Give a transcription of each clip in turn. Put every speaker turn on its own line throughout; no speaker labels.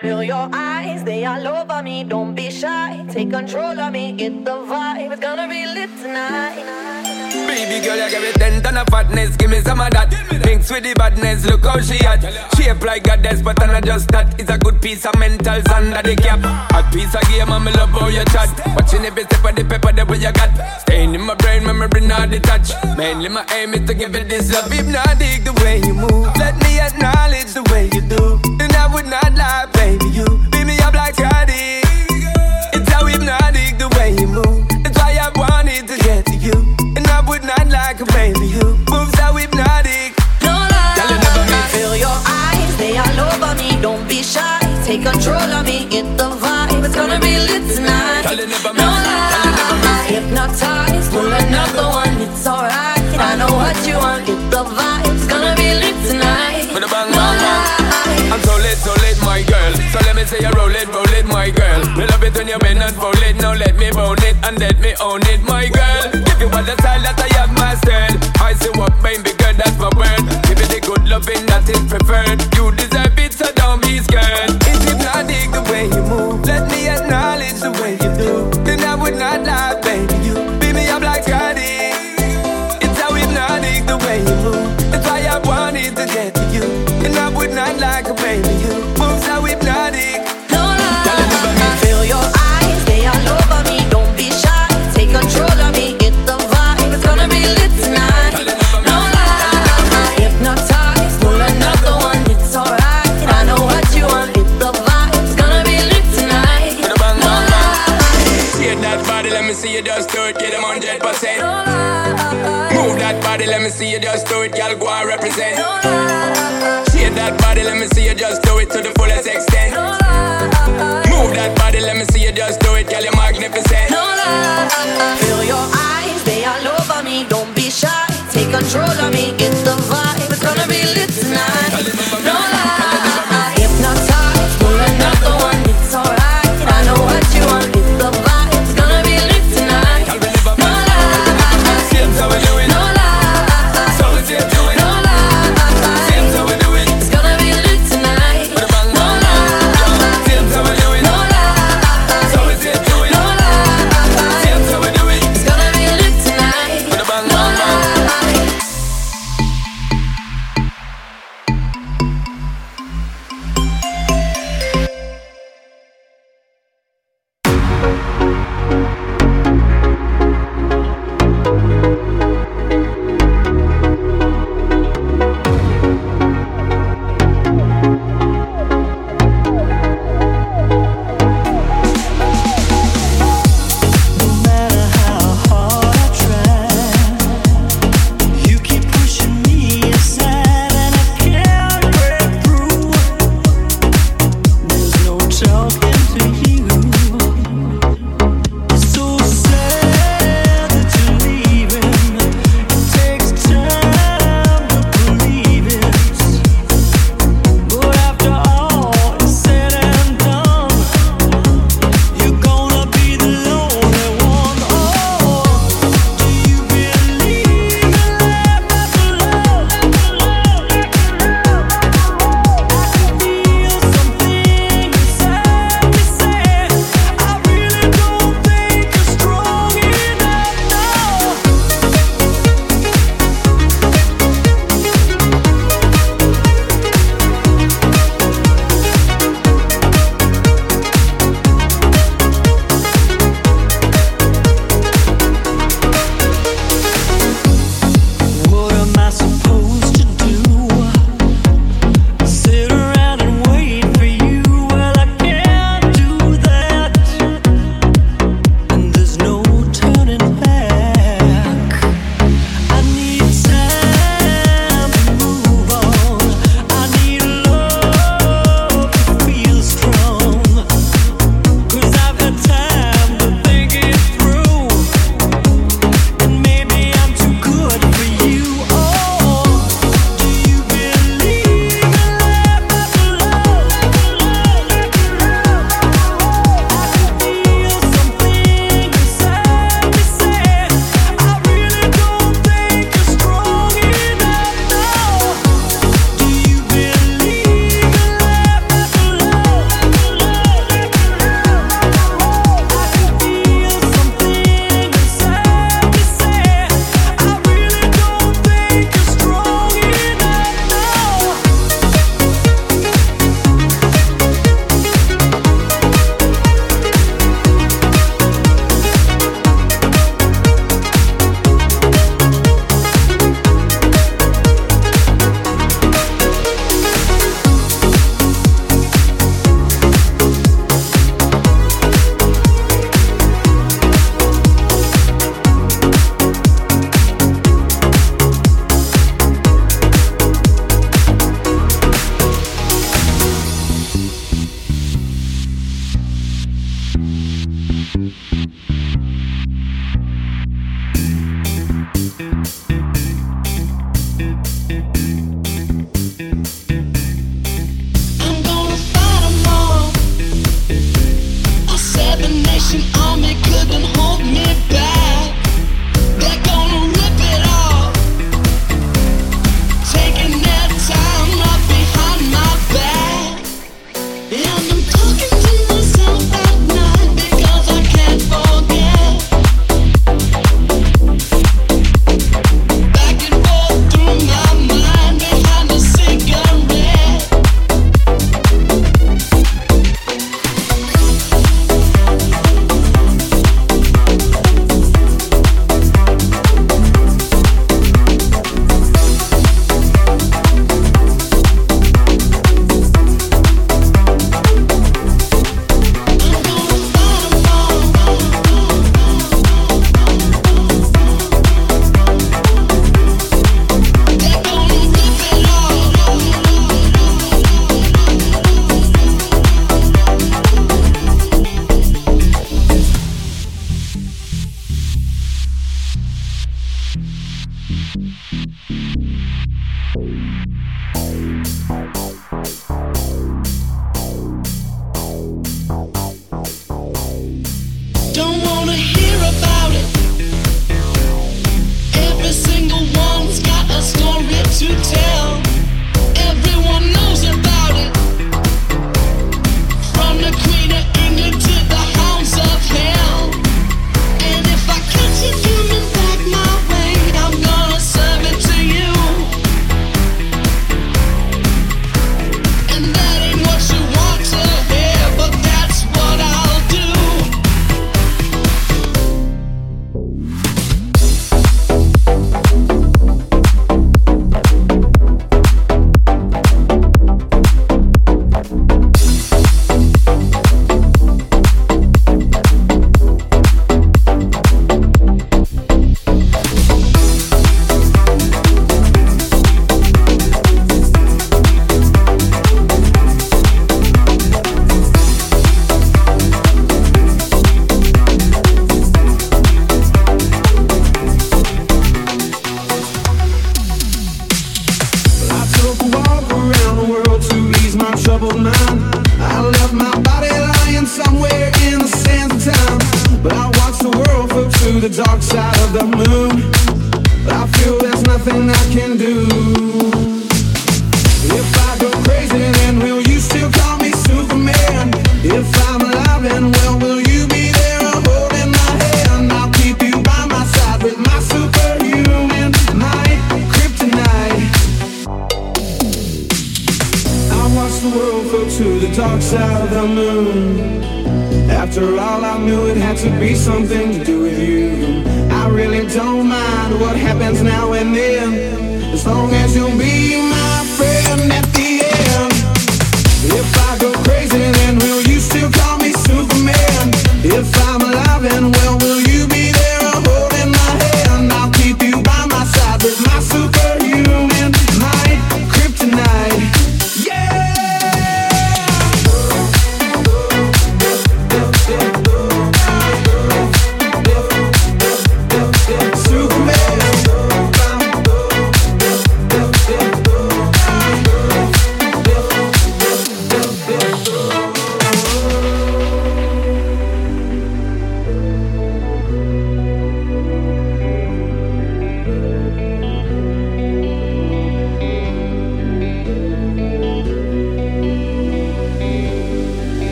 Feel your eyes, they all over me. Don't be shy. Take control of me. Get the vibe. It's gonna be lit tonight.
Baby girl, you give me ten ton of fatness, give me some of that. Mix with the badness, look how she at. Shape like goddess, but I'm not just that. It's a good piece of mentals under the cap. A piece of game, I'm love how you chat. Watching every step of the paper, that way you got. Staying in my brain, memory not detached. Mainly my aim is to give it this love. If not dig the way you move. Let me acknowledge the way you do. And I would not lie, baby. You beat me up like Cardi. It's
Take control of me. Get the vibe. It's gonna be lit tonight.
Girl, you never
No
miss. Girl, you never
lie. Hypnotized. Pull another one. It's alright. I know what you want. Get the vibe. It's gonna be lit tonight.
With a bang,
No lie.
I'm so lit, so lit, my girl. So let me say you roll it, roll it, my girl. Me love it when you bend and fold it. Now let me bone it and let me own it, my girl. Give you all the style that I have mastered. I say what baby girl, that's my word. Give you the good loving that is preferred. You deserve it, so don't be scared. Body, let me see you just do it, girl, go and represent.
No lie.
See that body, let me see you just do it to the fullest extent.
No lie.
Move that body, let me see you just do it, girl, you're magnificent.
No lie. Feel your eyes, they all over me. Don't be shy. Take control of me. Get the vibe. It's gonna be lit tonight.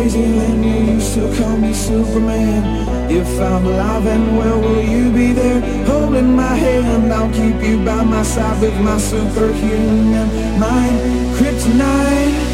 crazy than You used to call me Superman. If I'm alive and well, will you be there holding my hand? I'll keep you by my side with my superhuman mind. Kryptonite.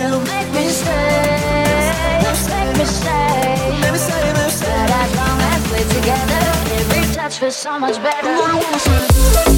You make me stay, make me stay. That as long as we're together, every touch feels so much better.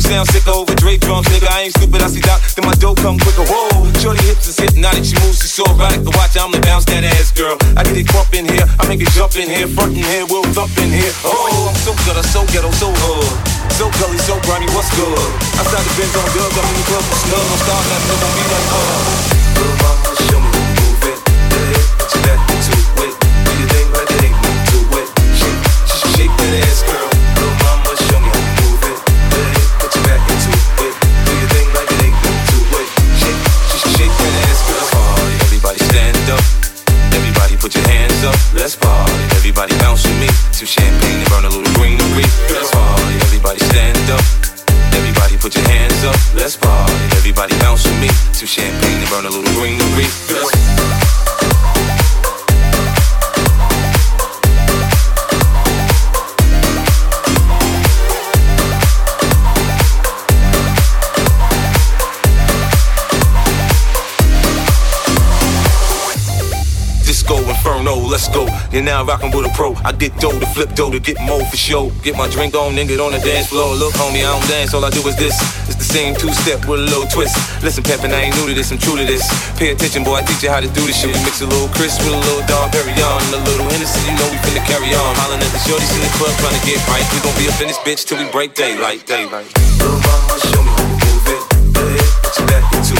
Sound sick over Dre drums, nigga. I ain't stupid, I see Doc, then my dough come quicker. Whoa, shorty hips is hypnotic, she moves, she's so erotic. The watch, I'm the bounce that ass girl. I get it crump in here, I make it jump in here, front in here, we'll thump in here. Oh, I'm so good, I'm so ghetto, so hood. So gully, so grimy, what's good? Outside the Benz on dubs, I'm in the club, snug, no stars, nothing, gon' be like, uh. Little mama, show me move it. Ahead, put your back into it. Some champagne and burn a little greenery. Let's party. Everybody stand up. Everybody put your hands up. Let's party. Everybody bounce with me. Some champagne and burn a little greenery. You're now rocking with a pro. I get dough to flip dough to get more for show. Get my drink on, then get on the dance floor. Look, homie, I don't dance, all I do is this. It's the same two step with a little twist. Listen, Peppin, I ain't new to this, I'm true to this. Pay attention, boy, I teach you how to do this shit. We mix a little Cris with a little Dom Perignon and a little Hennessy, you know we finna carry on. Hollin' at the shorties in the club trying to get right. We gon' be up in this bitch till we break daylight, daylight. Little mama, show me how you move it. Put back into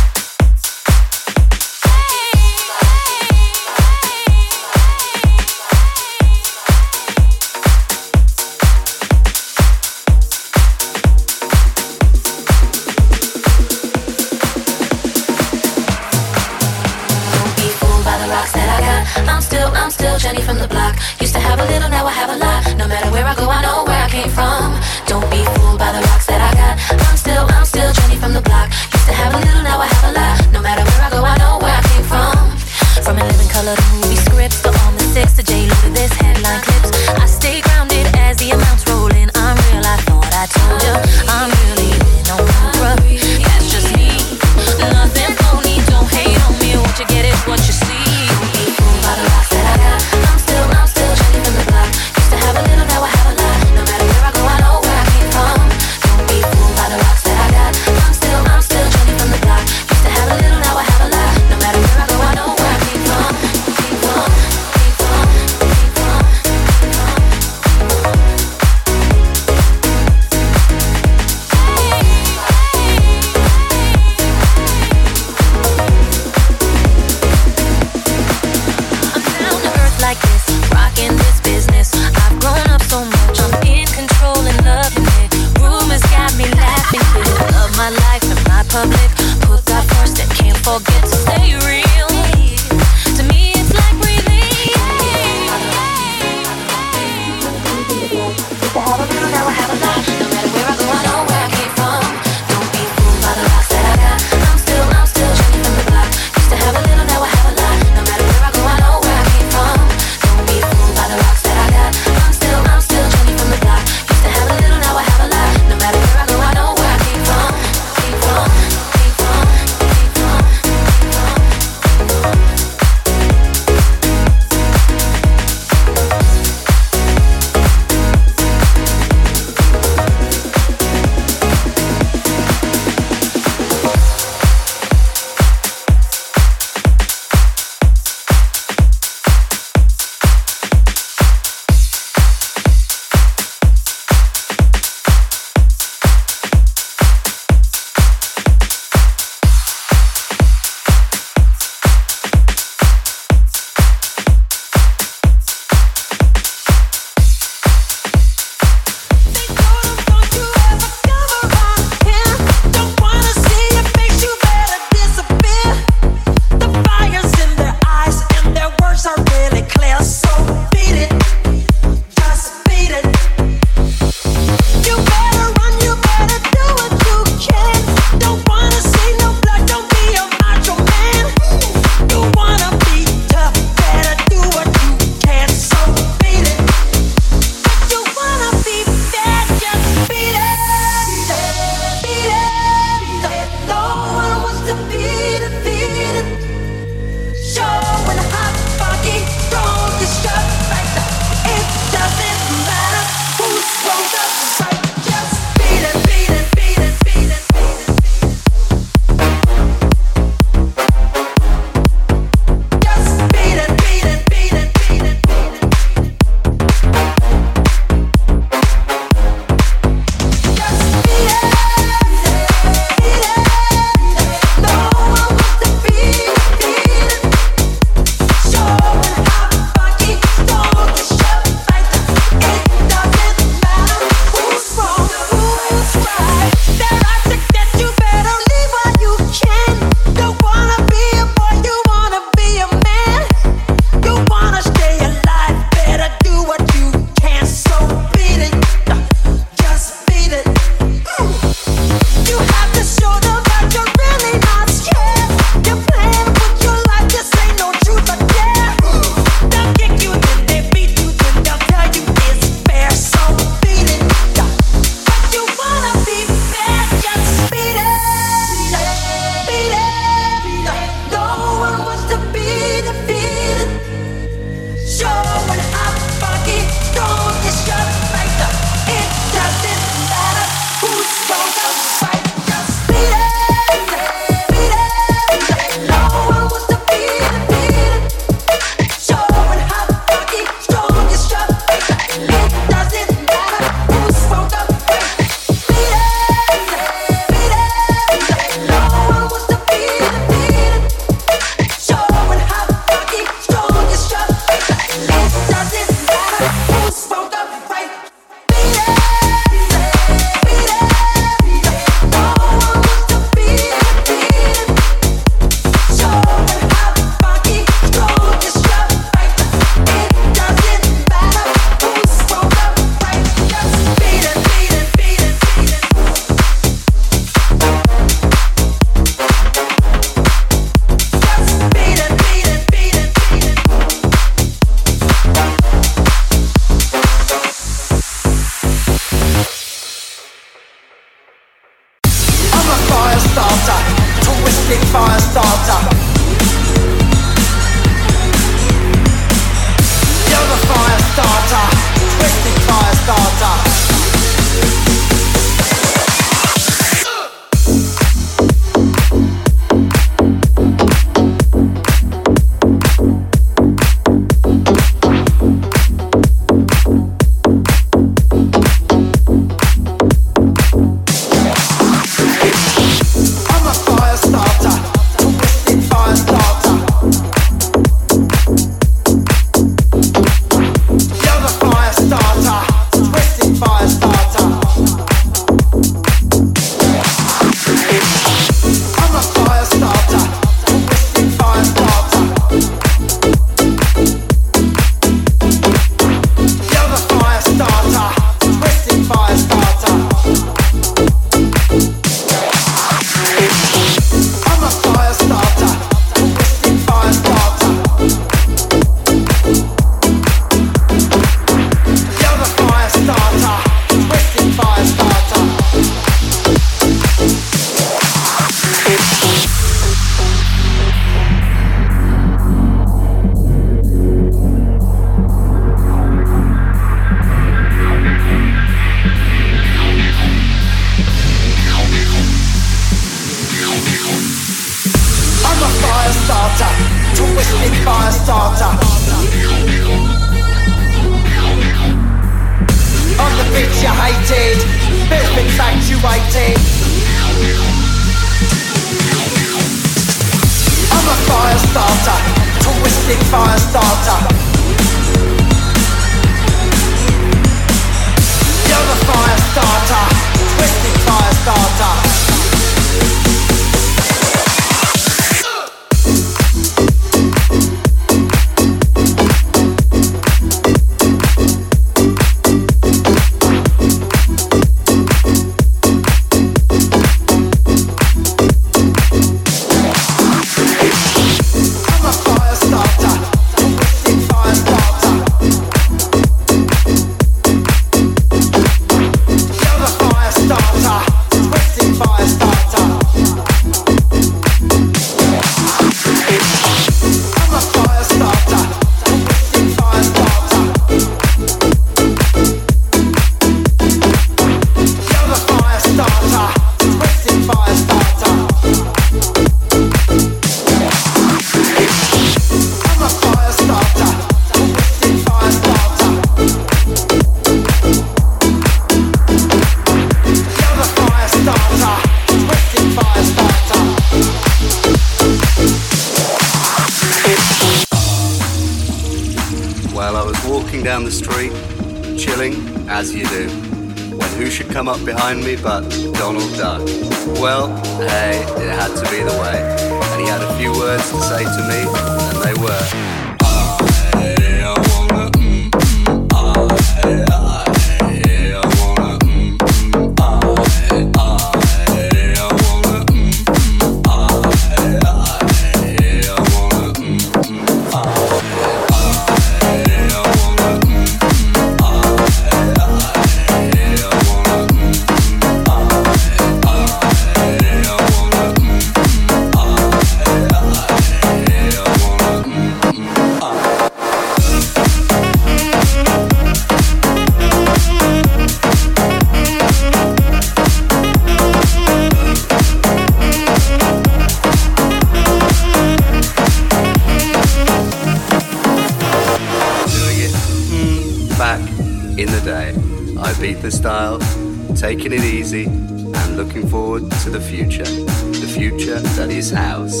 taking it easy, and looking forward to the future. The future that is ours.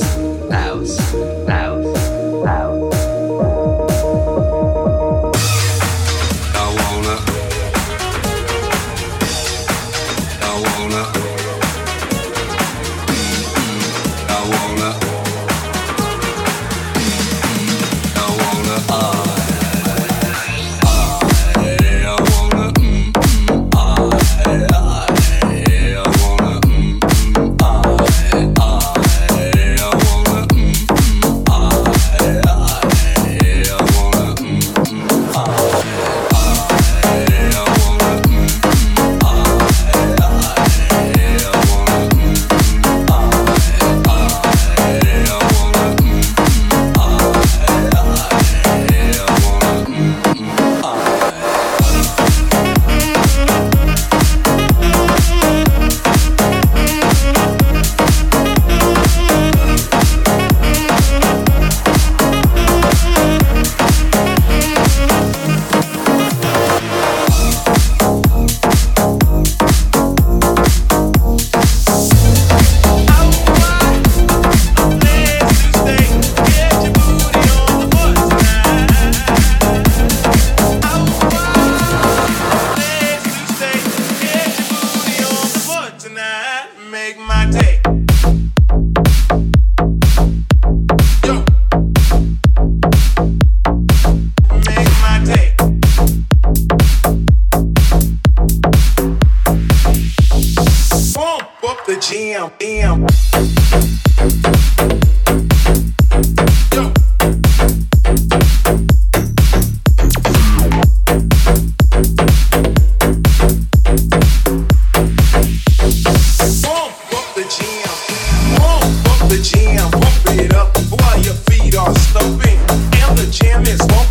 Ours. jam is
long.